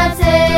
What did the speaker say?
I'd